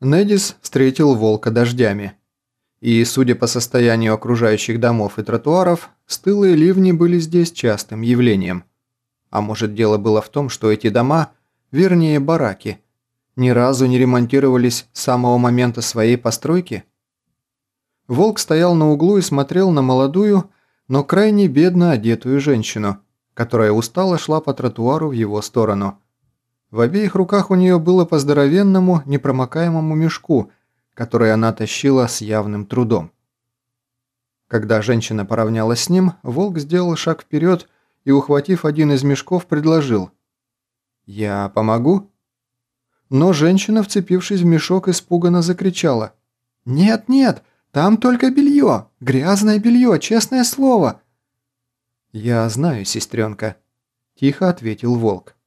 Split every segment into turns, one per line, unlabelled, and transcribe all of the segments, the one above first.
Недис встретил волка дождями. И, судя по состоянию окружающих домов и тротуаров, стылые ливни были здесь частым явлением. А может дело было в том, что эти дома, вернее бараки, ни разу не ремонтировались с самого момента своей постройки? Волк стоял на углу и смотрел на молодую, но крайне бедно одетую женщину, которая устало шла по тротуару в его сторону – в обеих руках у нее было по здоровенному, непромокаемому мешку, который она тащила с явным трудом. Когда женщина поравнялась с ним, волк сделал шаг вперед и, ухватив один из мешков, предложил «Я помогу?» Но женщина, вцепившись в мешок, испуганно закричала «Нет, нет, там только белье, грязное белье, честное слово!» «Я знаю, сестренка», – тихо ответил волк.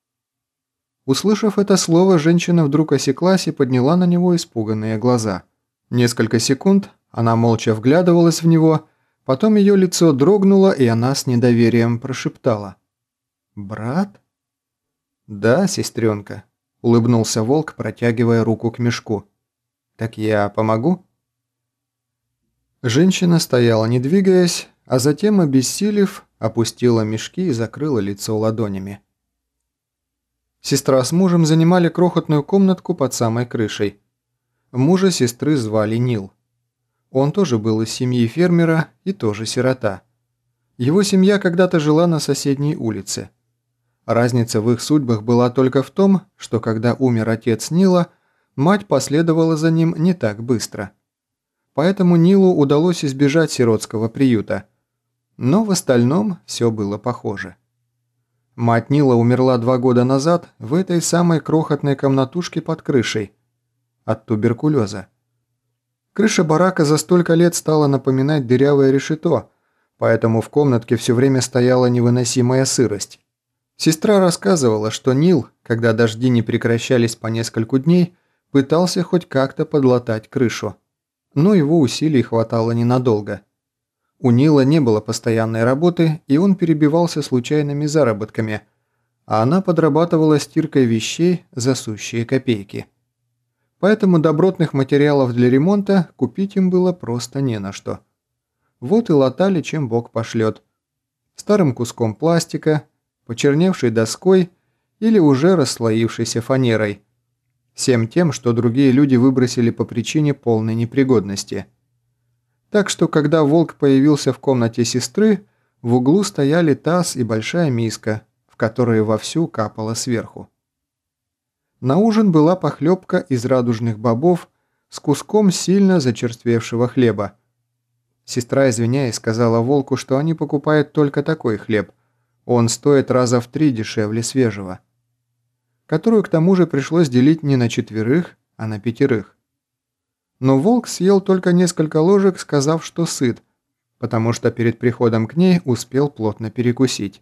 Услышав это слово, женщина вдруг осеклась и подняла на него испуганные глаза. Несколько секунд она молча вглядывалась в него, потом ее лицо дрогнуло, и она с недоверием прошептала. «Брат?» «Да, сестренка», – улыбнулся волк, протягивая руку к мешку. «Так я помогу?» Женщина стояла, не двигаясь, а затем, обессилев, опустила мешки и закрыла лицо ладонями. Сестра с мужем занимали крохотную комнатку под самой крышей. Мужа сестры звали Нил. Он тоже был из семьи фермера и тоже сирота. Его семья когда-то жила на соседней улице. Разница в их судьбах была только в том, что когда умер отец Нила, мать последовала за ним не так быстро. Поэтому Нилу удалось избежать сиротского приюта. Но в остальном все было похоже. Мать Нила умерла два года назад в этой самой крохотной комнатушке под крышей. От туберкулеза. Крыша барака за столько лет стала напоминать дырявое решето, поэтому в комнатке все время стояла невыносимая сырость. Сестра рассказывала, что Нил, когда дожди не прекращались по нескольку дней, пытался хоть как-то подлатать крышу. Но его усилий хватало ненадолго – у Нила не было постоянной работы, и он перебивался случайными заработками, а она подрабатывала стиркой вещей за сущие копейки. Поэтому добротных материалов для ремонта купить им было просто не на что. Вот и латали, чем Бог пошлет. Старым куском пластика, почерневшей доской или уже расслоившейся фанерой. Всем тем, что другие люди выбросили по причине полной непригодности – так что, когда волк появился в комнате сестры, в углу стояли таз и большая миска, в которые вовсю капало сверху. На ужин была похлебка из радужных бобов с куском сильно зачерствевшего хлеба. Сестра, извиняясь, сказала волку, что они покупают только такой хлеб. Он стоит раза в три дешевле свежего. Которую к тому же пришлось делить не на четверых, а на пятерых. Но волк съел только несколько ложек, сказав, что сыт, потому что перед приходом к ней успел плотно перекусить.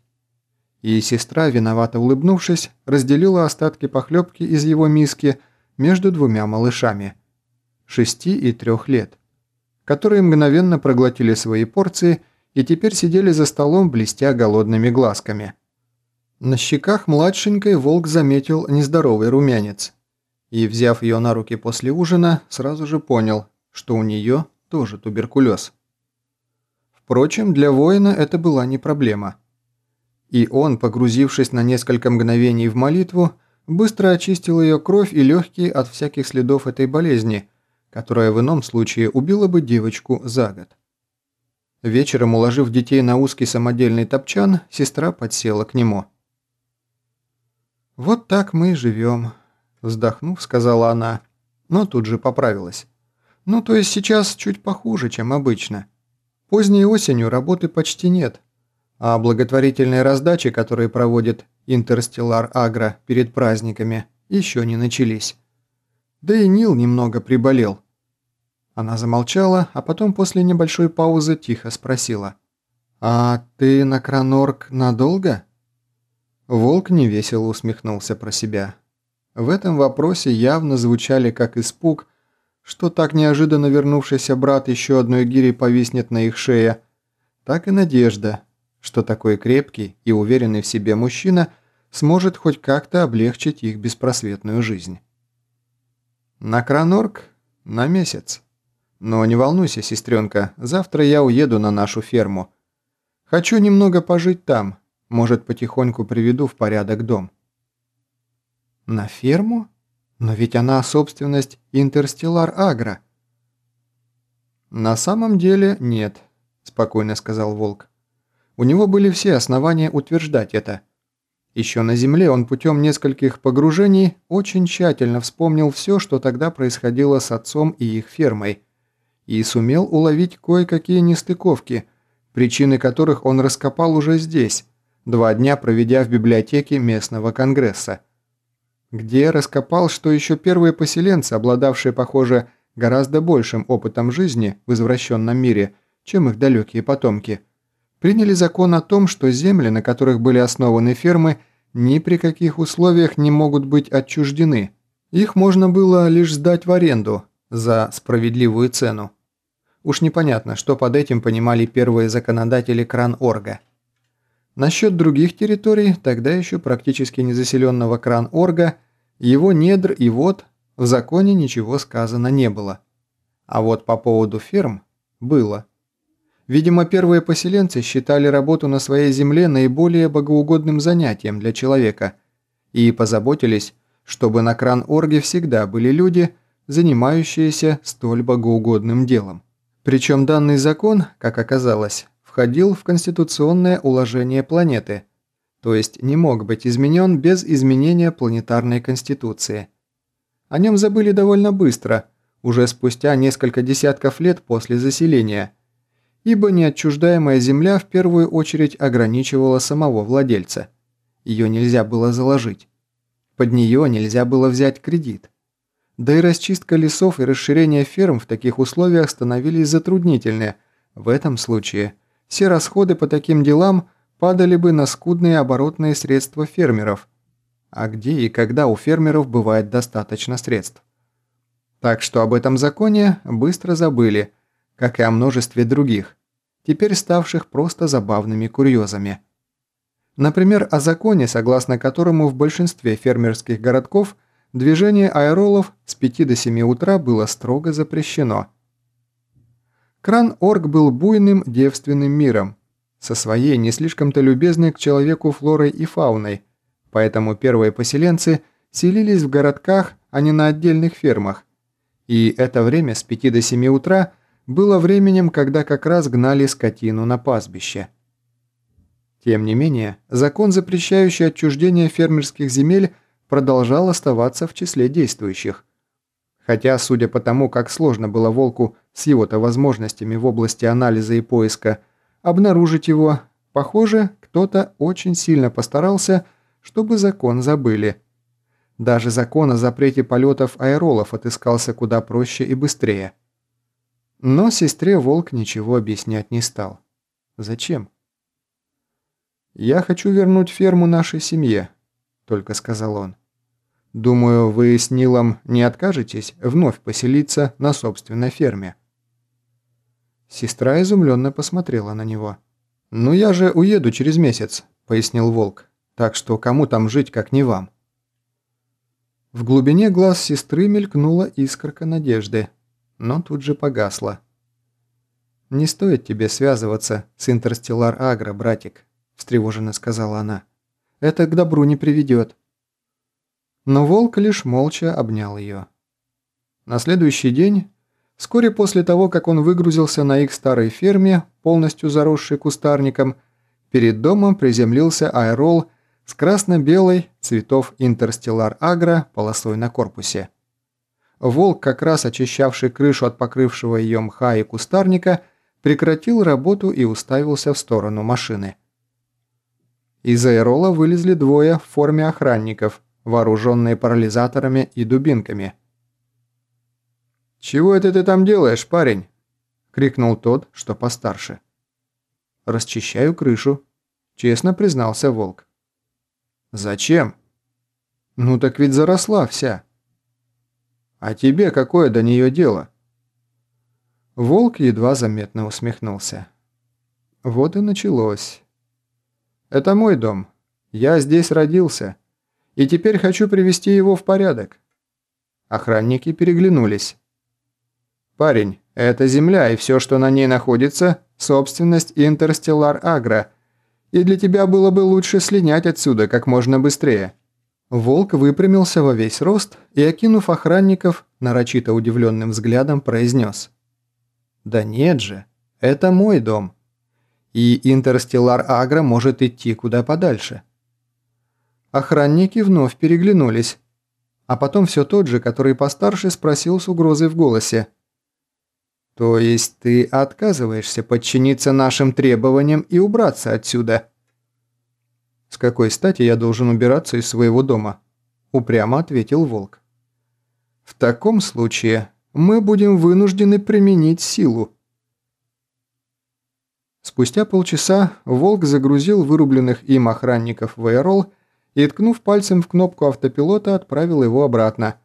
И сестра, виновато улыбнувшись, разделила остатки похлебки из его миски между двумя малышами – шести и трех лет, которые мгновенно проглотили свои порции и теперь сидели за столом, блестя голодными глазками. На щеках младшенькой волк заметил нездоровый румянец – и, взяв ее на руки после ужина, сразу же понял, что у нее тоже туберкулез. Впрочем, для воина это была не проблема. И он, погрузившись на несколько мгновений в молитву, быстро очистил ее кровь и легкие от всяких следов этой болезни, которая в ином случае убила бы девочку за год. Вечером, уложив детей на узкий самодельный топчан, сестра подсела к нему. «Вот так мы и живем», Вздохнув, сказала она, но тут же поправилась. Ну, то есть сейчас чуть похуже, чем обычно. Поздней осенью работы почти нет, а благотворительные раздачи, которые проводит Интерстеллар Агро перед праздниками, еще не начались. Да и Нил немного приболел. Она замолчала, а потом после небольшой паузы тихо спросила. «А ты на Кранорг надолго?» Волк невесело усмехнулся про себя. В этом вопросе явно звучали как испуг, что так неожиданно вернувшийся брат еще одной гирей повиснет на их шее, так и надежда, что такой крепкий и уверенный в себе мужчина сможет хоть как-то облегчить их беспросветную жизнь. На Кранорг? На месяц. Но не волнуйся, сестренка, завтра я уеду на нашу ферму. Хочу немного пожить там, может, потихоньку приведу в порядок дом». «На ферму? Но ведь она собственность Интерстеллар Агро». «На самом деле нет», – спокойно сказал Волк. У него были все основания утверждать это. Еще на Земле он путем нескольких погружений очень тщательно вспомнил все, что тогда происходило с отцом и их фермой, и сумел уловить кое-какие нестыковки, причины которых он раскопал уже здесь, два дня проведя в библиотеке местного конгресса. Где раскопал, что еще первые поселенцы, обладавшие, похоже, гораздо большим опытом жизни в извращенном мире, чем их далекие потомки, приняли закон о том, что земли, на которых были основаны фермы, ни при каких условиях не могут быть отчуждены. Их можно было лишь сдать в аренду за справедливую цену. Уж непонятно, что под этим понимали первые законодатели Кран-Орга. Насчет других территорий, тогда еще практически незаселенного Кран-Орга, его недр и вод в законе ничего сказано не было. А вот по поводу ферм было. Видимо, первые поселенцы считали работу на своей земле наиболее богоугодным занятием для человека и позаботились, чтобы на кран-орге всегда были люди, занимающиеся столь богоугодным делом. Причем данный закон, как оказалось, входил в конституционное уложение планеты, то есть не мог быть изменен без изменения планетарной конституции – о нем забыли довольно быстро, уже спустя несколько десятков лет после заселения, ибо неотчуждаемая земля в первую очередь ограничивала самого владельца. Ее нельзя было заложить. Под нее нельзя было взять кредит. Да и расчистка лесов и расширение ферм в таких условиях становились затруднительны. В этом случае все расходы по таким делам падали бы на скудные оборотные средства фермеров – а где и когда у фермеров бывает достаточно средств. Так что об этом законе быстро забыли, как и о множестве других, теперь ставших просто забавными курьезами. Например, о законе, согласно которому в большинстве фермерских городков движение аэролов с 5 до 7 утра было строго запрещено. Кран-Орг был буйным девственным миром, со своей не слишком-то любезной к человеку флорой и фауной – Поэтому первые поселенцы селились в городках, а не на отдельных фермах. И это время с 5 до 7 утра было временем, когда как раз гнали скотину на пастбище. Тем не менее, закон, запрещающий отчуждение фермерских земель, продолжал оставаться в числе действующих. Хотя, судя по тому, как сложно было Волку с его-то возможностями в области анализа и поиска обнаружить его, похоже, кто-то очень сильно постарался – чтобы закон забыли. Даже закон о запрете полетов аэролов отыскался куда проще и быстрее. Но сестре Волк ничего объяснять не стал. Зачем? «Я хочу вернуть ферму нашей семье», — только сказал он. «Думаю, вы с Нилом не откажетесь вновь поселиться на собственной ферме». Сестра изумленно посмотрела на него. «Ну я же уеду через месяц», — пояснил Волк. Так что кому там жить, как не вам?» В глубине глаз сестры мелькнула искорка надежды, но тут же погасла. «Не стоит тебе связываться с Интерстеллар Агро, братик», – встревоженно сказала она. «Это к добру не приведет». Но волк лишь молча обнял ее. На следующий день, вскоре после того, как он выгрузился на их старой ферме, полностью заросшей кустарником, перед домом приземлился аэрол с красно-белой цветов Интерстеллар Агро полосой на корпусе. Волк, как раз очищавший крышу от покрывшего ее мха и кустарника, прекратил работу и уставился в сторону машины. Из аэрола вылезли двое в форме охранников, вооруженные парализаторами и дубинками. «Чего это ты там делаешь, парень?» – крикнул тот, что постарше. «Расчищаю крышу», – честно признался Волк. «Зачем?» «Ну так ведь заросла вся». «А тебе какое до нее дело?» Волк едва заметно усмехнулся. Вот и началось. «Это мой дом. Я здесь родился. И теперь хочу привести его в порядок. Охранники переглянулись. «Парень, это Земля, и все, что на ней находится, собственность Интерстеллар Агро, и для тебя было бы лучше слинять отсюда как можно быстрее». Волк выпрямился во весь рост и, окинув охранников, нарочито удивленным взглядом произнес. «Да нет же, это мой дом. И Интерстеллар Агро может идти куда подальше». Охранники вновь переглянулись. А потом все тот же, который постарше, спросил с угрозой в голосе. «То есть ты отказываешься подчиниться нашим требованиям и убраться отсюда?» «С какой стати я должен убираться из своего дома?» – упрямо ответил Волк. «В таком случае мы будем вынуждены применить силу». Спустя полчаса Волк загрузил вырубленных им охранников в аэрол и, ткнув пальцем в кнопку автопилота, отправил его обратно.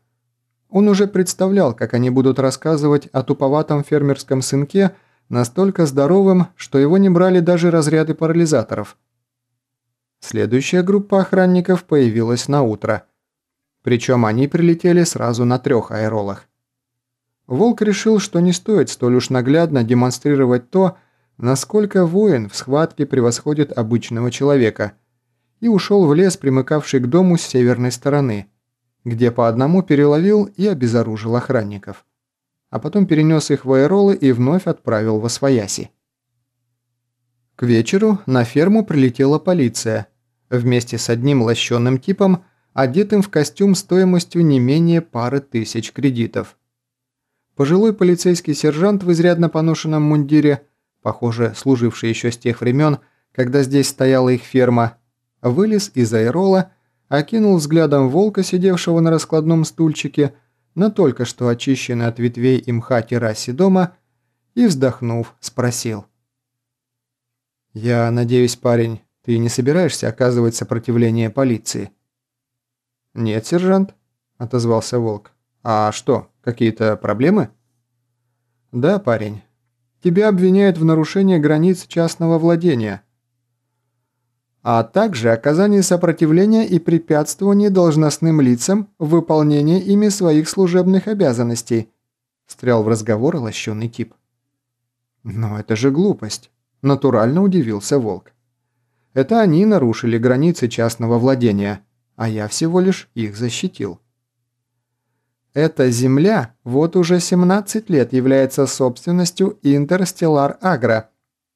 Он уже представлял, как они будут рассказывать о туповатом фермерском сынке, настолько здоровым, что его не брали даже разряды парализаторов – Следующая группа охранников появилась на утро. Причем они прилетели сразу на трех аэролах. Волк решил, что не стоит столь уж наглядно демонстрировать то, насколько воин в схватке превосходит обычного человека, и ушел в лес, примыкавший к дому с северной стороны, где по одному переловил и обезоружил охранников. А потом перенес их в аэролы и вновь отправил во свояси. К вечеру на ферму прилетела полиция – вместе с одним лощеным типом, одетым в костюм стоимостью не менее пары тысяч кредитов. Пожилой полицейский сержант в изрядно поношенном мундире, похоже, служивший еще с тех времен, когда здесь стояла их ферма, вылез из аэрола, окинул взглядом волка, сидевшего на раскладном стульчике, на только что очищенной от ветвей и мха террасе дома, и, вздохнув, спросил. «Я надеюсь, парень, ты не собираешься оказывать сопротивление полиции?» «Нет, сержант», – отозвался Волк. «А что, какие-то проблемы?» «Да, парень. Тебя обвиняют в нарушении границ частного владения, а также оказании сопротивления и препятствовании должностным лицам в выполнении ими своих служебных обязанностей», – встрял в разговор лощеный тип. «Но это же глупость», – натурально удивился Волк. Это они нарушили границы частного владения, а я всего лишь их защитил. Эта земля вот уже 17 лет является собственностью Интерстеллар Агро,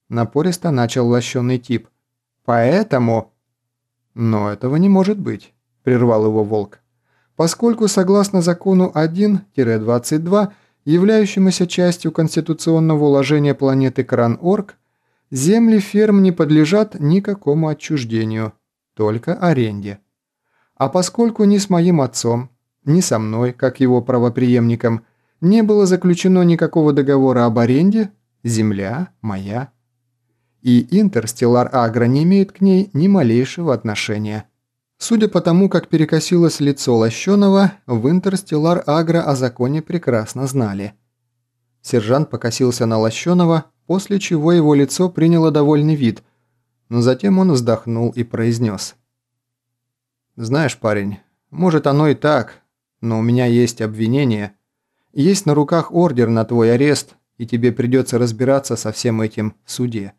напористо начал лощеный тип. Поэтому... Но этого не может быть, прервал его волк. Поскольку согласно закону 1-22, являющемуся частью конституционного уложения планеты Кран-Орг, Земли ферм не подлежат никакому отчуждению, только аренде. А поскольку ни с моим отцом, ни со мной, как его правоприемником, не было заключено никакого договора об аренде, земля моя. И Интерстеллар Агро не имеет к ней ни малейшего отношения. Судя по тому, как перекосилось лицо Лощеного, в Интерстеллар Агро о законе прекрасно знали. Сержант покосился на Лощеного, после чего его лицо приняло довольный вид, но затем он вздохнул и произнес. «Знаешь, парень, может оно и так, но у меня есть обвинение. Есть на руках ордер на твой арест, и тебе придется разбираться со всем этим в суде.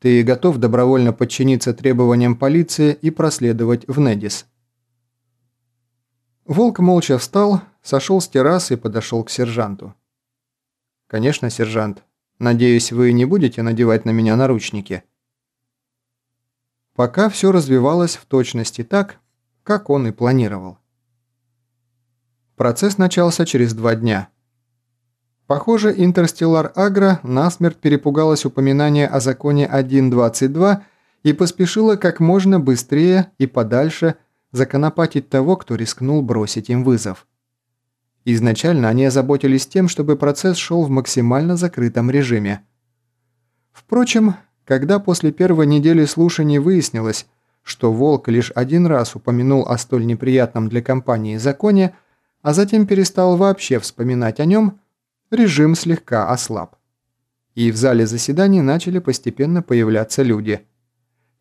Ты готов добровольно подчиниться требованиям полиции и проследовать в Недис?» Волк молча встал, сошел с террасы и подошел к сержанту. «Конечно, сержант. Надеюсь, вы не будете надевать на меня наручники?» Пока все развивалось в точности так, как он и планировал. Процесс начался через два дня. Похоже, Интерстеллар Агро насмерть перепугалась упоминания о законе 1.22 и поспешила как можно быстрее и подальше законопатить того, кто рискнул бросить им вызов. Изначально они озаботились тем, чтобы процесс шел в максимально закрытом режиме. Впрочем, когда после первой недели слушаний выяснилось, что Волк лишь один раз упомянул о столь неприятном для компании законе, а затем перестал вообще вспоминать о нем, режим слегка ослаб. И в зале заседаний начали постепенно появляться люди.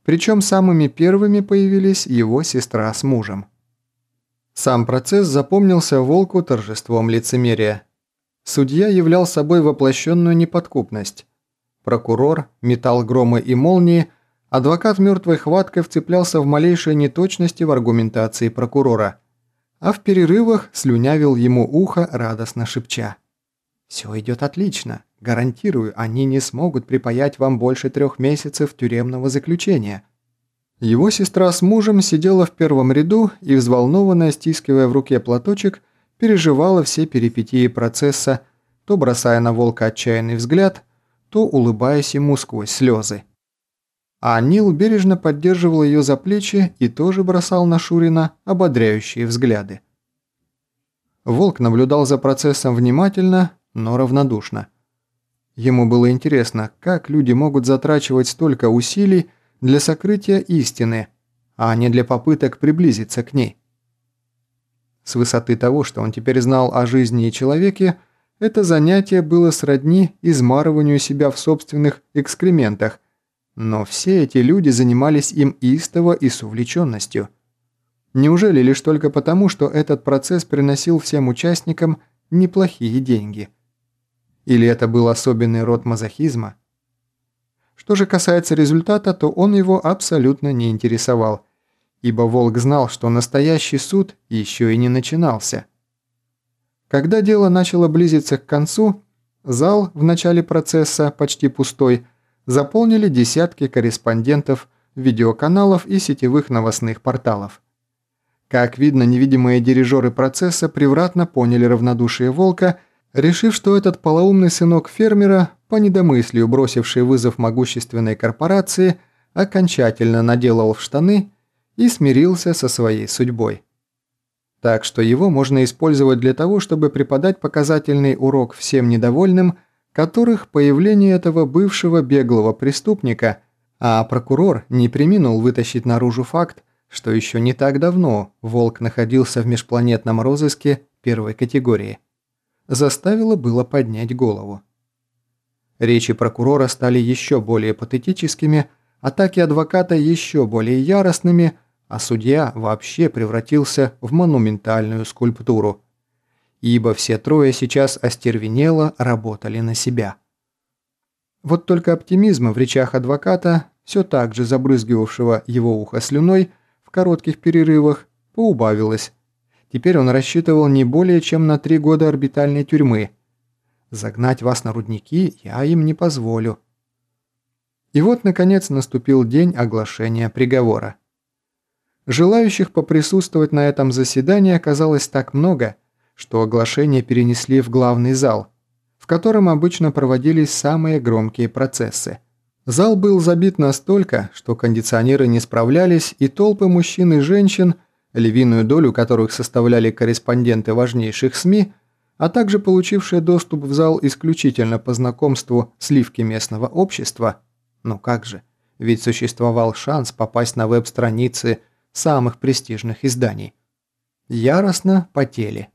Причем самыми первыми появились его сестра с мужем. Сам процесс запомнился Волку торжеством лицемерия. Судья являл собой воплощенную неподкупность. Прокурор метал громы и молнии, адвокат мертвой хваткой вцеплялся в малейшие неточности в аргументации прокурора, а в перерывах слюнявил ему ухо, радостно шепча. «Все идет отлично. Гарантирую, они не смогут припаять вам больше трех месяцев тюремного заключения». Его сестра с мужем сидела в первом ряду и, взволнованно стискивая в руке платочек, переживала все перипетии процесса, то бросая на волка отчаянный взгляд, то улыбаясь ему сквозь слезы. А Нил бережно поддерживал ее за плечи и тоже бросал на Шурина ободряющие взгляды. Волк наблюдал за процессом внимательно, но равнодушно. Ему было интересно, как люди могут затрачивать столько усилий для сокрытия истины, а не для попыток приблизиться к ней. С высоты того, что он теперь знал о жизни и человеке, это занятие было сродни измарыванию себя в собственных экскрементах, но все эти люди занимались им истово и с увлеченностью. Неужели лишь только потому, что этот процесс приносил всем участникам неплохие деньги? Или это был особенный род мазохизма? Что же касается результата, то он его абсолютно не интересовал, ибо Волк знал, что настоящий суд еще и не начинался. Когда дело начало близиться к концу, зал в начале процесса, почти пустой, заполнили десятки корреспондентов, видеоканалов и сетевых новостных порталов. Как видно, невидимые дирижеры процесса превратно поняли равнодушие Волка – решив, что этот полоумный сынок фермера, по недомыслию бросивший вызов могущественной корпорации, окончательно наделал в штаны и смирился со своей судьбой. Так что его можно использовать для того, чтобы преподать показательный урок всем недовольным, которых появление этого бывшего беглого преступника, а прокурор не приминул вытащить наружу факт, что еще не так давно Волк находился в межпланетном розыске первой категории – заставило было поднять голову. Речи прокурора стали еще более патетическими, атаки адвоката еще более яростными, а судья вообще превратился в монументальную скульптуру. Ибо все трое сейчас остервенело работали на себя. Вот только оптимизма в речах адвоката, все так же забрызгивавшего его ухо слюной, в коротких перерывах, поубавилось, Теперь он рассчитывал не более чем на три года орбитальной тюрьмы. Загнать вас на рудники я им не позволю. И вот, наконец, наступил день оглашения приговора. Желающих поприсутствовать на этом заседании оказалось так много, что оглашение перенесли в главный зал, в котором обычно проводились самые громкие процессы. Зал был забит настолько, что кондиционеры не справлялись, и толпы мужчин и женщин – львиную долю которых составляли корреспонденты важнейших СМИ, а также получившие доступ в зал исключительно по знакомству сливки местного общества, ну как же, ведь существовал шанс попасть на веб-страницы самых престижных изданий. Яростно потели.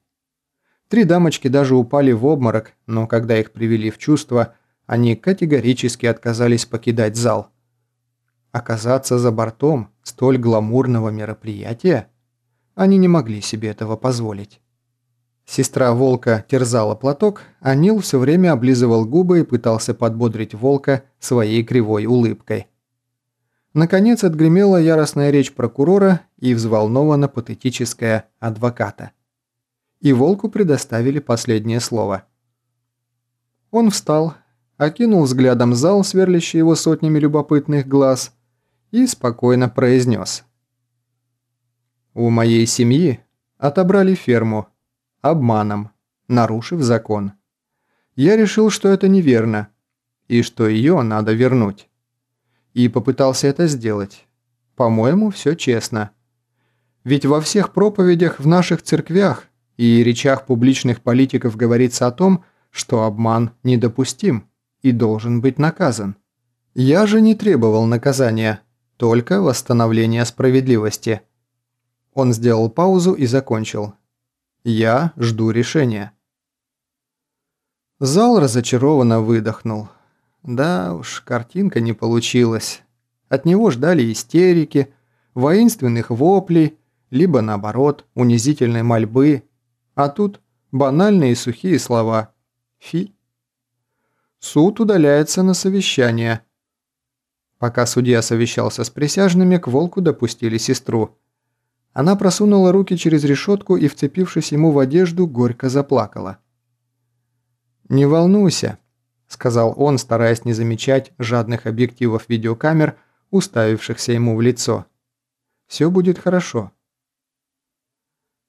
Три дамочки даже упали в обморок, но когда их привели в чувство, они категорически отказались покидать зал. Оказаться за бортом столь гламурного мероприятия – они не могли себе этого позволить. Сестра волка терзала платок, а Нил все время облизывал губы и пытался подбодрить волка своей кривой улыбкой. Наконец отгремела яростная речь прокурора и взволнованно патетическая адвоката. И волку предоставили последнее слово. Он встал, окинул взглядом зал, сверлящий его сотнями любопытных глаз, и спокойно произнес – у моей семьи отобрали ферму. Обманом. Нарушив закон. Я решил, что это неверно. И что ее надо вернуть. И попытался это сделать. По-моему, все честно. Ведь во всех проповедях в наших церквях и речах публичных политиков говорится о том, что обман недопустим и должен быть наказан. Я же не требовал наказания, только восстановления справедливости. Он сделал паузу и закончил. «Я жду решения». Зал разочарованно выдохнул. Да уж, картинка не получилась. От него ждали истерики, воинственных воплей, либо наоборот, унизительной мольбы, а тут банальные сухие слова. Фи. Суд удаляется на совещание. Пока судья совещался с присяжными, к волку допустили сестру. Она просунула руки через решетку и, вцепившись ему в одежду, горько заплакала. «Не волнуйся», – сказал он, стараясь не замечать жадных объективов видеокамер, уставившихся ему в лицо. «Все будет хорошо».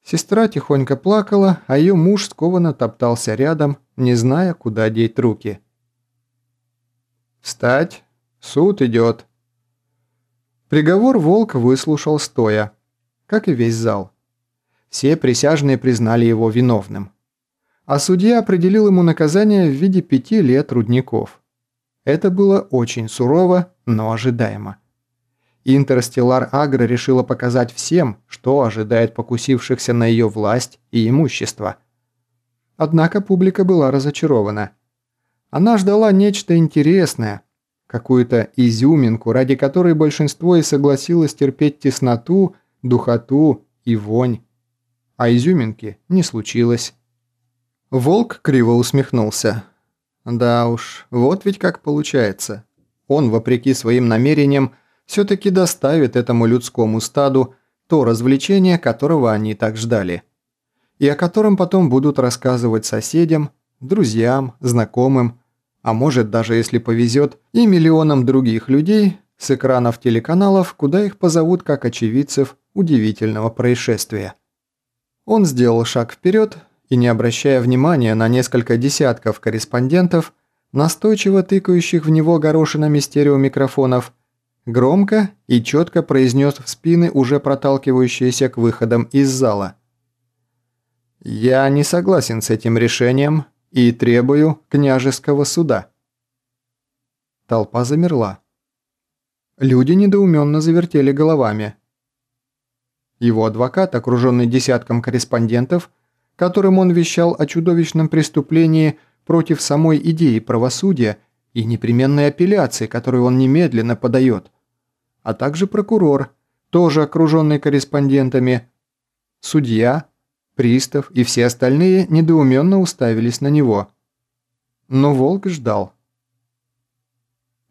Сестра тихонько плакала, а ее муж скованно топтался рядом, не зная, куда деть руки. «Встать! Суд идет!» Приговор Волк выслушал стоя, как и весь зал. Все присяжные признали его виновным. А судья определил ему наказание в виде пяти лет рудников. Это было очень сурово, но ожидаемо. Интерстеллар Агро решила показать всем, что ожидает покусившихся на ее власть и имущество. Однако публика была разочарована. Она ждала нечто интересное, какую-то изюминку, ради которой большинство и согласилось терпеть тесноту, духоту и вонь. А изюминки не случилось. Волк криво усмехнулся. Да уж, вот ведь как получается. Он, вопреки своим намерениям, все-таки доставит этому людскому стаду то развлечение, которого они так ждали. И о котором потом будут рассказывать соседям, друзьям, знакомым, а может даже, если повезет, и миллионам других людей с экранов телеканалов, куда их позовут как очевидцев удивительного происшествия. Он сделал шаг вперед и, не обращая внимания на несколько десятков корреспондентов, настойчиво тыкающих в него горошинами стереомикрофонов, Громко и четко произнес в спины, уже проталкивающиеся к выходам из зала. «Я не согласен с этим решением и требую княжеского суда». Толпа замерла. Люди недоуменно завертели головами. Его адвокат, окруженный десятком корреспондентов, которым он вещал о чудовищном преступлении против самой идеи правосудия и непременной апелляции, которую он немедленно подает, а также прокурор, тоже окруженный корреспондентами, судья, пристав и все остальные недоуменно уставились на него. Но Волк ждал.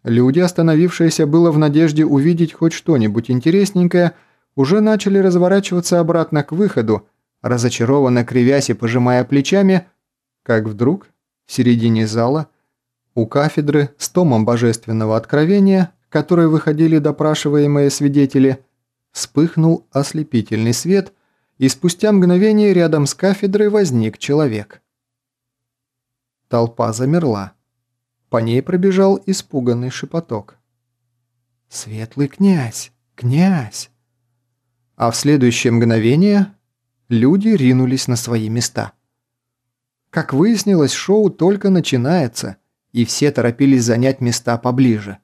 Люди, остановившиеся было в надежде увидеть хоть что-нибудь интересненькое, уже начали разворачиваться обратно к выходу, разочарованно кривясь и пожимая плечами, как вдруг в середине зала у кафедры с томом божественного откровения которой выходили допрашиваемые свидетели, вспыхнул ослепительный свет, и спустя мгновение рядом с кафедрой возник человек. Толпа замерла. По ней пробежал испуганный шепоток. «Светлый князь! Князь!» А в следующее мгновение люди ринулись на свои места. Как выяснилось, шоу только начинается, и все торопились занять места поближе.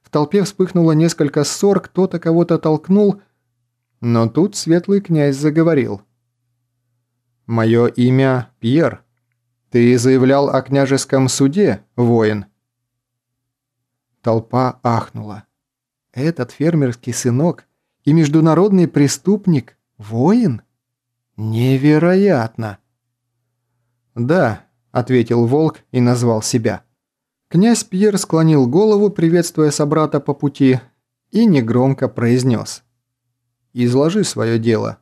В толпе вспыхнуло несколько ссор, кто-то кого-то толкнул, но тут светлый князь заговорил. «Мое имя Пьер. Ты заявлял о княжеском суде, воин?» Толпа ахнула. «Этот фермерский сынок и международный преступник – воин? Невероятно!» «Да», – ответил Волк и назвал себя. Князь Пьер склонил голову, приветствуя собрата по пути, и негромко произнес. «Изложи свое дело».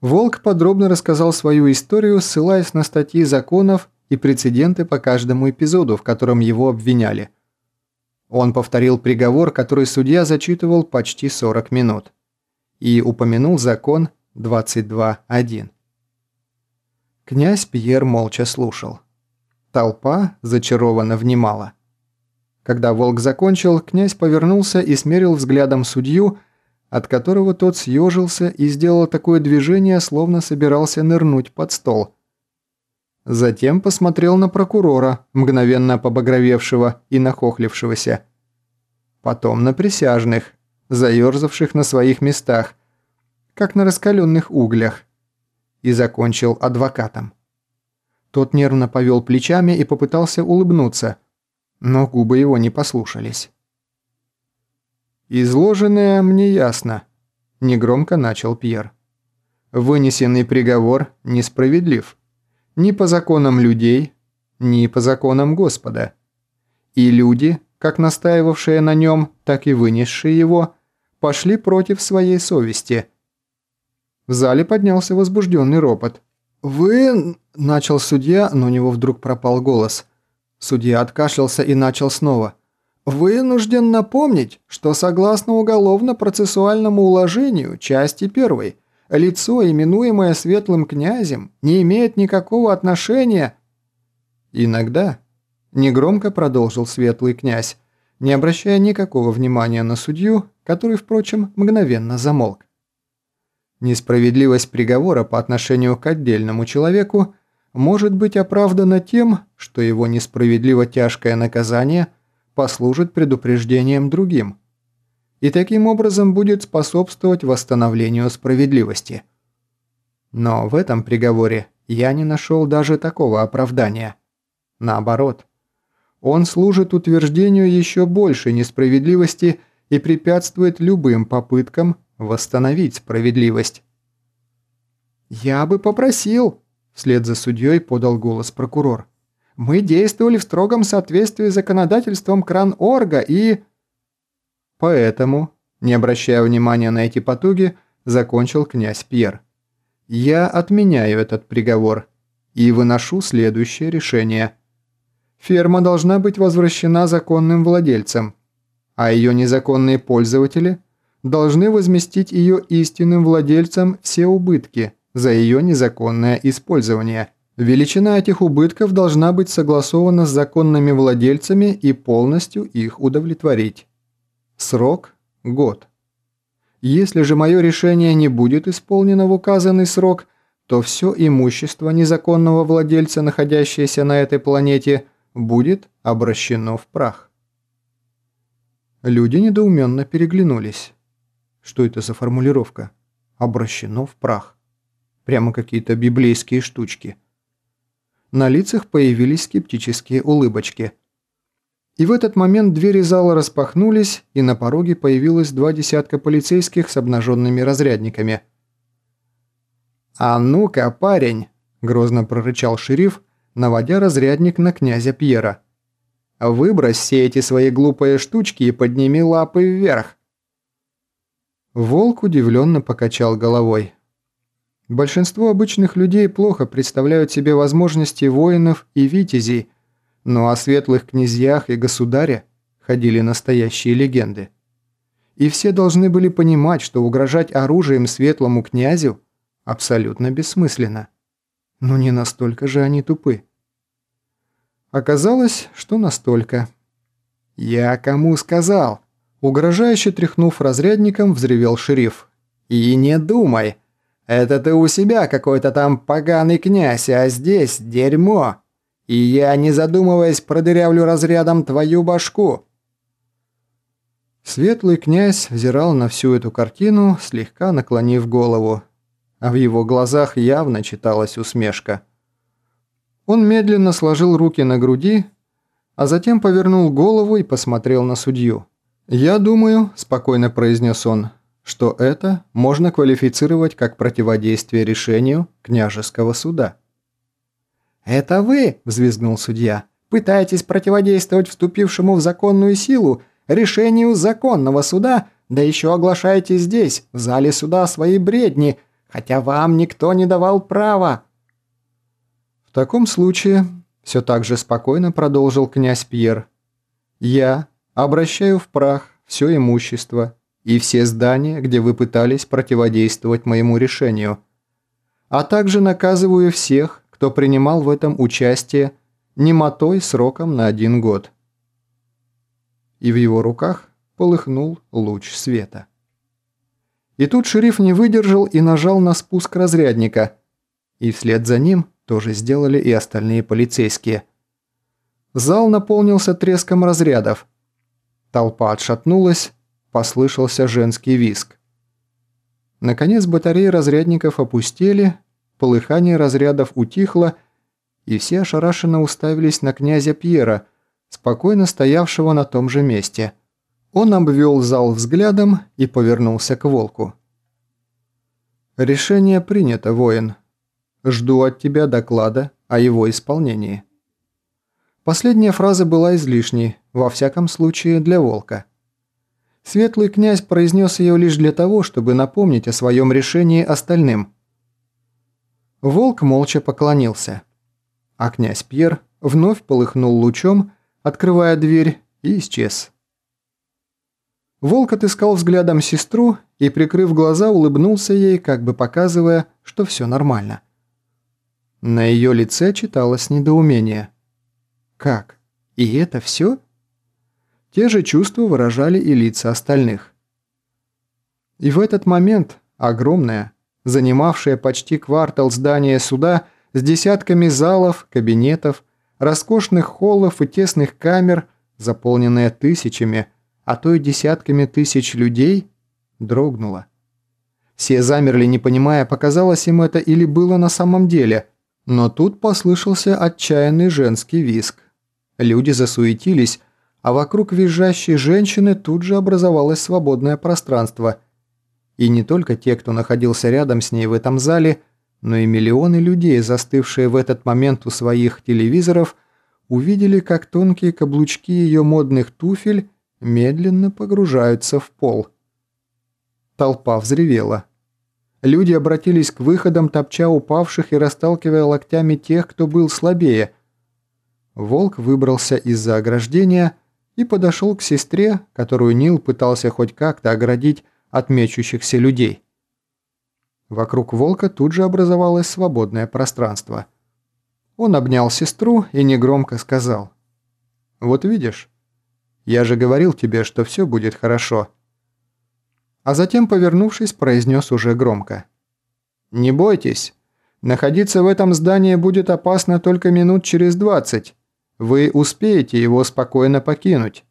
Волк подробно рассказал свою историю, ссылаясь на статьи законов и прецеденты по каждому эпизоду, в котором его обвиняли. Он повторил приговор, который судья зачитывал почти 40 минут, и упомянул закон 22.1. Князь Пьер молча слушал. Толпа зачарованно внимала. Когда волк закончил, князь повернулся и смерил взглядом судью, от которого тот съежился и сделал такое движение, словно собирался нырнуть под стол. Затем посмотрел на прокурора, мгновенно побагровевшего и нахохлившегося. Потом на присяжных, заерзавших на своих местах, как на раскаленных углях, и закончил адвокатом. Тот нервно повел плечами и попытался улыбнуться, но губы его не послушались. «Изложенное мне ясно», –– негромко начал Пьер. «Вынесенный приговор несправедлив. Ни по законам людей, ни по законам Господа. И люди, как настаивавшие на нем, так и вынесшие его, пошли против своей совести». В зале поднялся возбужденный ропот. «Вы...» – начал судья, но у него вдруг пропал голос. Судья откашлялся и начал снова. Вынужден напомнить, что согласно уголовно-процессуальному уложению части 1, лицо, именуемое светлым князем, не имеет никакого отношения... Иногда, негромко продолжил светлый князь, не обращая никакого внимания на судью, который, впрочем, мгновенно замолк. Несправедливость приговора по отношению к отдельному человеку может быть оправдана тем, что его несправедливо тяжкое наказание – послужит предупреждением другим и таким образом будет способствовать восстановлению справедливости. Но в этом приговоре я не нашел даже такого оправдания. Наоборот, он служит утверждению еще большей несправедливости и препятствует любым попыткам восстановить справедливость. «Я бы попросил», – вслед за судьей подал голос прокурор. Мы действовали в строгом соответствии с законодательством Кран-Орга и...» «Поэтому, не обращая внимания на эти потуги, закончил князь Пьер. Я отменяю этот приговор и выношу следующее решение. Ферма должна быть возвращена законным владельцам, а ее незаконные пользователи должны возместить ее истинным владельцам все убытки за ее незаконное использование». Величина этих убытков должна быть согласована с законными владельцами и полностью их удовлетворить. Срок – год. Если же мое решение не будет исполнено в указанный срок, то все имущество незаконного владельца, находящееся на этой планете, будет обращено в прах. Люди недоуменно переглянулись. Что это за формулировка? Обращено в прах. Прямо какие-то библейские штучки – на лицах появились скептические улыбочки. И в этот момент двери зала распахнулись, и на пороге появилось два десятка полицейских с обнаженными разрядниками. «А ну-ка, парень!» – грозно прорычал шериф, наводя разрядник на князя Пьера. «Выбрось все эти свои глупые штучки и подними лапы вверх!» Волк удивленно покачал головой. Большинство обычных людей плохо представляют себе возможности воинов и витязей, но о светлых князьях и государе ходили настоящие легенды. И все должны были понимать, что угрожать оружием светлому князю абсолютно бессмысленно. Но не настолько же они тупы. Оказалось, что настолько. «Я кому сказал?» Угрожающе тряхнув разрядником, взревел шериф. «И не думай!» Это ты у себя какой-то там поганый князь, а здесь дерьмо. И я, не задумываясь, продырявлю разрядом твою башку». Светлый князь взирал на всю эту картину, слегка наклонив голову, а в его глазах явно читалась усмешка. Он медленно сложил руки на груди, а затем повернул голову и посмотрел на судью. «Я думаю», – спокойно произнес он, что это можно квалифицировать как противодействие решению княжеского суда. «Это вы», – взвизгнул судья, – «пытаетесь противодействовать вступившему в законную силу решению законного суда, да еще оглашаете здесь, в зале суда, свои бредни, хотя вам никто не давал права». «В таком случае», – все так же спокойно продолжил князь Пьер, – «я обращаю в прах все имущество, и все здания, где вы пытались противодействовать моему решению, а также наказываю всех, кто принимал в этом участие немотой сроком на один год. И в его руках полыхнул луч света. И тут шериф не выдержал и нажал на спуск разрядника, и вслед за ним тоже сделали и остальные полицейские. Зал наполнился треском разрядов. Толпа отшатнулась, послышался женский виск. Наконец батареи разрядников опустели, полыхание разрядов утихло, и все ошарашенно уставились на князя Пьера, спокойно стоявшего на том же месте. Он обвел зал взглядом и повернулся к волку. «Решение принято, воин. Жду от тебя доклада о его исполнении». Последняя фраза была излишней, во всяком случае для волка. Светлый князь произнес ее лишь для того, чтобы напомнить о своем решении остальным. Волк молча поклонился. А князь Пьер вновь полыхнул лучом, открывая дверь, и исчез. Волк отыскал взглядом сестру и, прикрыв глаза, улыбнулся ей, как бы показывая, что все нормально. На ее лице читалось недоумение. «Как? И это все?» Те же чувства выражали и лица остальных. И в этот момент огромное, занимавшее почти квартал здание суда с десятками залов, кабинетов, роскошных холлов и тесных камер, заполненное тысячами, а то и десятками тысяч людей, дрогнуло. Все замерли, не понимая, показалось им это или было на самом деле, но тут послышался отчаянный женский визг. Люди засуетились, а вокруг визжащей женщины тут же образовалось свободное пространство. И не только те, кто находился рядом с ней в этом зале, но и миллионы людей, застывшие в этот момент у своих телевизоров, увидели, как тонкие каблучки ее модных туфель медленно погружаются в пол. Толпа взревела. Люди обратились к выходам, топча упавших и расталкивая локтями тех, кто был слабее. Волк выбрался из-за ограждения и подошел к сестре, которую Нил пытался хоть как-то оградить от мечущихся людей. Вокруг волка тут же образовалось свободное пространство. Он обнял сестру и негромко сказал. «Вот видишь, я же говорил тебе, что все будет хорошо». А затем, повернувшись, произнес уже громко. «Не бойтесь. Находиться в этом здании будет опасно только минут через двадцать. Вы успеете его спокойно покинуть».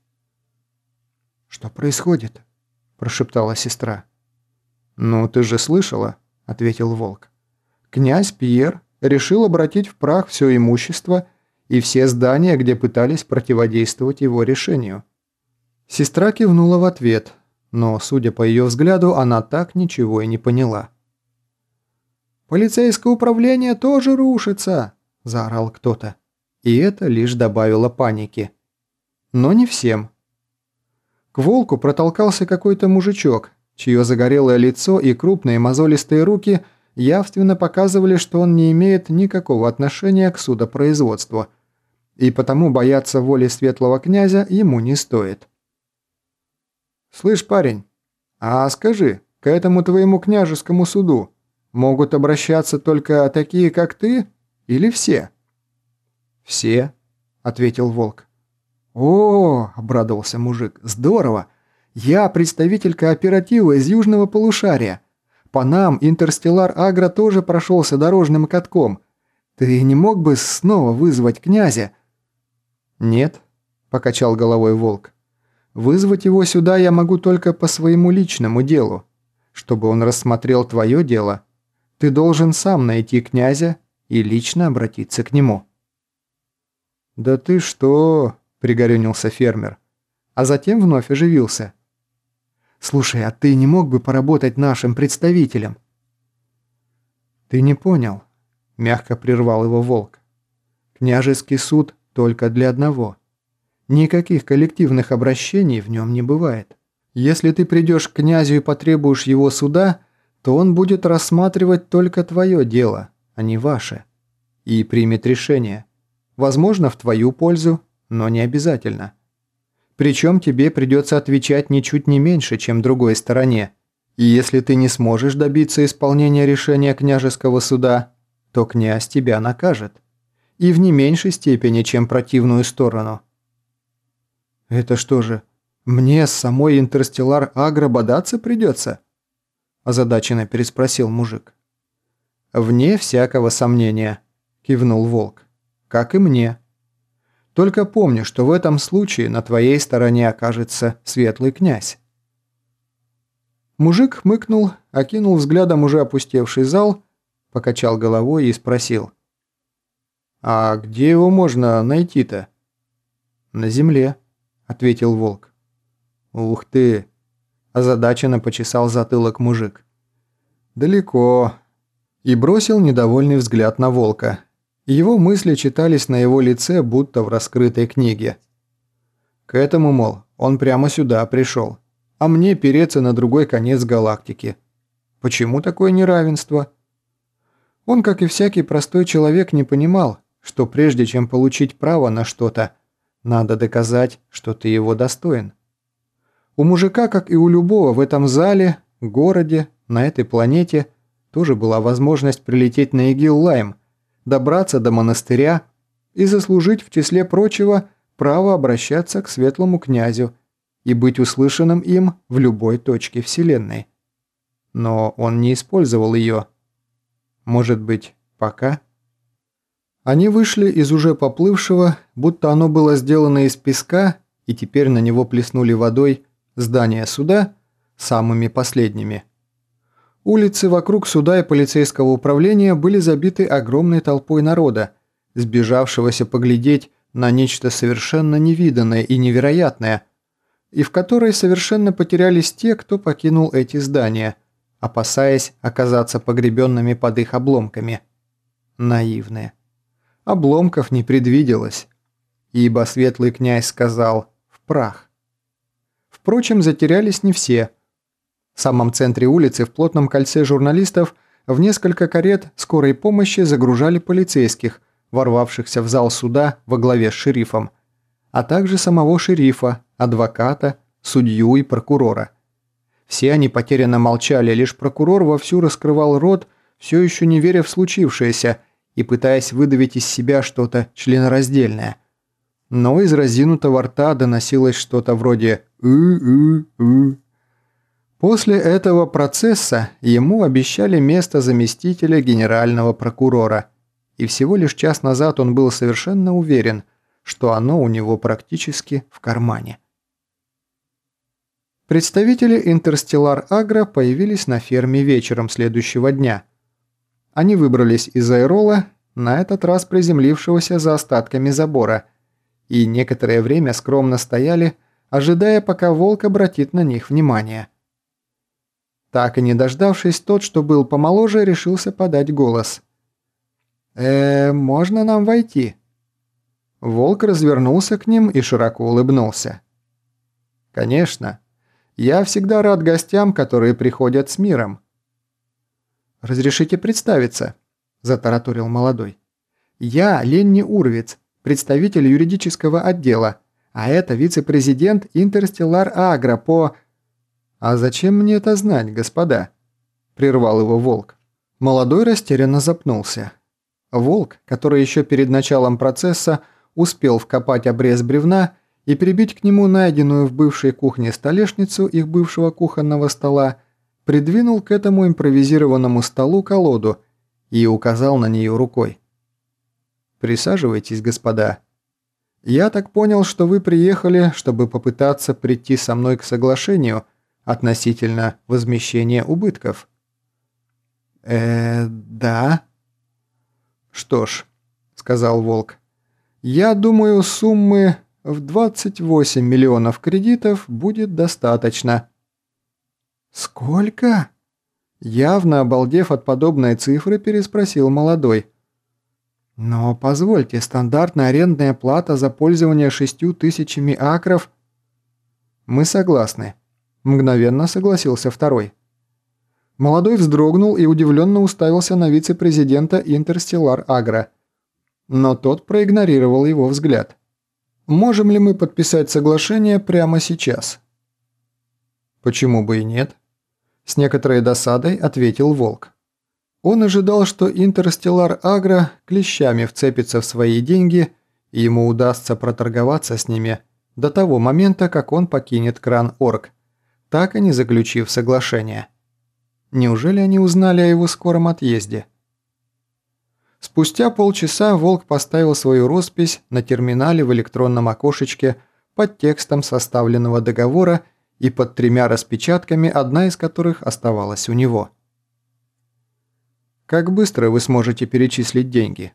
«Что происходит?» – прошептала сестра. «Ну, ты же слышала», – ответил Волк. «Князь Пьер решил обратить в прах все имущество и все здания, где пытались противодействовать его решению». Сестра кивнула в ответ, но, судя по ее взгляду, она так ничего и не поняла. «Полицейское управление тоже рушится!» – заорал кто-то и это лишь добавило паники. Но не всем. К волку протолкался какой-то мужичок, чье загорелое лицо и крупные мозолистые руки явственно показывали, что он не имеет никакого отношения к судопроизводству, и потому бояться воли светлого князя ему не стоит. «Слышь, парень, а скажи, к этому твоему княжескому суду могут обращаться только такие, как ты, или все?» «Все», — ответил волк. «О, — обрадовался мужик, — здорово! Я представитель кооператива из Южного полушария. По нам Интерстеллар Агро тоже прошелся дорожным катком. Ты не мог бы снова вызвать князя?» «Нет», — покачал головой волк. «Вызвать его сюда я могу только по своему личному делу. Чтобы он рассмотрел твое дело, ты должен сам найти князя и лично обратиться к нему». «Да ты что?» – пригорюнился фермер. А затем вновь оживился. «Слушай, а ты не мог бы поработать нашим представителем?» «Ты не понял», – мягко прервал его волк. «Княжеский суд только для одного. Никаких коллективных обращений в нем не бывает. Если ты придешь к князю и потребуешь его суда, то он будет рассматривать только твое дело, а не ваше, и примет решение. Возможно, в твою пользу, но не обязательно. Причем тебе придется отвечать ничуть не меньше, чем другой стороне. И если ты не сможешь добиться исполнения решения княжеского суда, то князь тебя накажет. И в не меньшей степени, чем противную сторону. «Это что же, мне с самой Интерстеллар Агро бодаться придется?» озадаченно переспросил мужик. «Вне всякого сомнения», – кивнул волк как и мне. Только помни, что в этом случае на твоей стороне окажется светлый князь». Мужик хмыкнул, окинул взглядом уже опустевший зал, покачал головой и спросил. «А где его можно найти-то?» «На земле», — ответил волк. «Ух ты!» – озадаченно почесал затылок мужик. далеко». И бросил недовольный взгляд на волка. Его мысли читались на его лице, будто в раскрытой книге. К этому, мол, он прямо сюда пришел, а мне переться на другой конец галактики. Почему такое неравенство? Он, как и всякий простой человек, не понимал, что прежде чем получить право на что-то, надо доказать, что ты его достоин. У мужика, как и у любого в этом зале, городе, на этой планете, тоже была возможность прилететь на Игил-Лайм, добраться до монастыря и заслужить, в числе прочего, право обращаться к светлому князю и быть услышанным им в любой точке Вселенной. Но он не использовал ее. Может быть, пока? Они вышли из уже поплывшего, будто оно было сделано из песка, и теперь на него плеснули водой, здания суда самыми последними. Улицы вокруг суда и полицейского управления были забиты огромной толпой народа, сбежавшегося поглядеть на нечто совершенно невиданное и невероятное, и в которой совершенно потерялись те, кто покинул эти здания, опасаясь оказаться погребенными под их обломками. Наивные. Обломков не предвиделось, ибо светлый князь сказал «в прах». Впрочем, затерялись не все. В самом центре улицы в плотном кольце журналистов в несколько карет скорой помощи загружали полицейских, ворвавшихся в зал суда во главе с шерифом, а также самого шерифа, адвоката, судью и прокурора. Все они потерянно молчали, лишь прокурор вовсю раскрывал рот, все еще не веря в случившееся и пытаясь выдавить из себя что-то членораздельное. Но из разинутого рта доносилось что-то вроде «ы-ы-ы». После этого процесса ему обещали место заместителя генерального прокурора – и всего лишь час назад он был совершенно уверен, что оно у него практически в кармане. Представители Интерстеллар Агро появились на ферме вечером следующего дня. Они выбрались из аэрола, на этот раз приземлившегося за остатками забора, и некоторое время скромно стояли, ожидая, пока волк обратит на них внимание. Так и не дождавшись, тот, что был помоложе, решился подать голос – э можно нам войти?» Волк развернулся к ним и широко улыбнулся. «Конечно. Я всегда рад гостям, которые приходят с миром». «Разрешите представиться», – затараторил молодой. «Я Ленни Урвиц, представитель юридического отдела, а это вице-президент Интерстеллар Агро по...» «А зачем мне это знать, господа?» – прервал его Волк. Молодой растерянно запнулся. Волк, который еще перед началом процесса успел вкопать обрез бревна и прибить к нему найденную в бывшей кухне столешницу их бывшего кухонного стола, придвинул к этому импровизированному столу колоду и указал на нее рукой. «Присаживайтесь, господа. Я так понял, что вы приехали, чтобы попытаться прийти со мной к соглашению относительно возмещения убытков». «Э, да», «Что ж», — сказал Волк, — «я думаю, суммы в 28 миллионов кредитов будет достаточно». «Сколько?» Явно обалдев от подобной цифры, переспросил молодой. «Но позвольте, стандартная арендная плата за пользование шестью тысячами акров...» «Мы согласны», – мгновенно согласился второй. Молодой вздрогнул и удивленно уставился на вице-президента Интерстеллар Агро. Но тот проигнорировал его взгляд. «Можем ли мы подписать соглашение прямо сейчас?» «Почему бы и нет?» С некоторой досадой ответил Волк. Он ожидал, что Интерстеллар Агро клещами вцепится в свои деньги, и ему удастся проторговаться с ними до того момента, как он покинет кран Орг, так и не заключив соглашение. Неужели они узнали о его скором отъезде? Спустя полчаса Волк поставил свою роспись на терминале в электронном окошечке под текстом составленного договора и под тремя распечатками, одна из которых оставалась у него. «Как быстро вы сможете перечислить деньги?»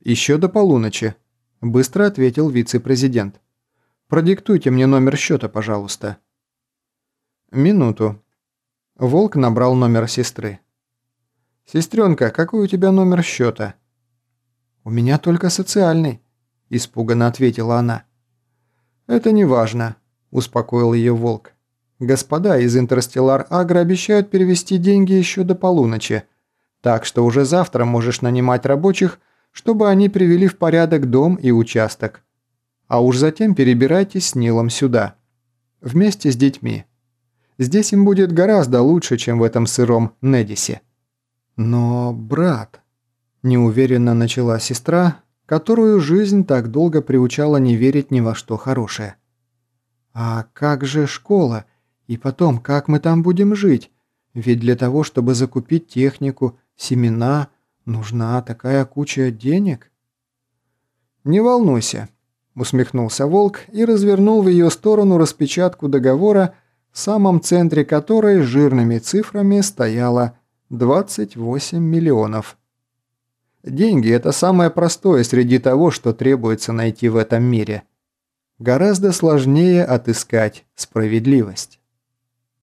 «Еще до полуночи», – быстро ответил вице-президент. «Продиктуйте мне номер счета, пожалуйста». «Минуту», Волк набрал номер сестры. «Сестренка, какой у тебя номер счета?» «У меня только социальный», – испуганно ответила она. «Это не важно», – успокоил ее Волк. «Господа из Интерстеллар Агро обещают перевести деньги еще до полуночи, так что уже завтра можешь нанимать рабочих, чтобы они привели в порядок дом и участок. А уж затем перебирайтесь с Нилом сюда. Вместе с детьми. Здесь им будет гораздо лучше, чем в этом сыром Недисе». «Но, брат...» – неуверенно начала сестра, которую жизнь так долго приучала не верить ни во что хорошее. «А как же школа? И потом, как мы там будем жить? Ведь для того, чтобы закупить технику, семена, нужна такая куча денег». «Не волнуйся», – усмехнулся Волк и развернул в ее сторону распечатку договора, в самом центре которой жирными цифрами стояло 28 миллионов. Деньги – это самое простое среди того, что требуется найти в этом мире. Гораздо сложнее отыскать справедливость.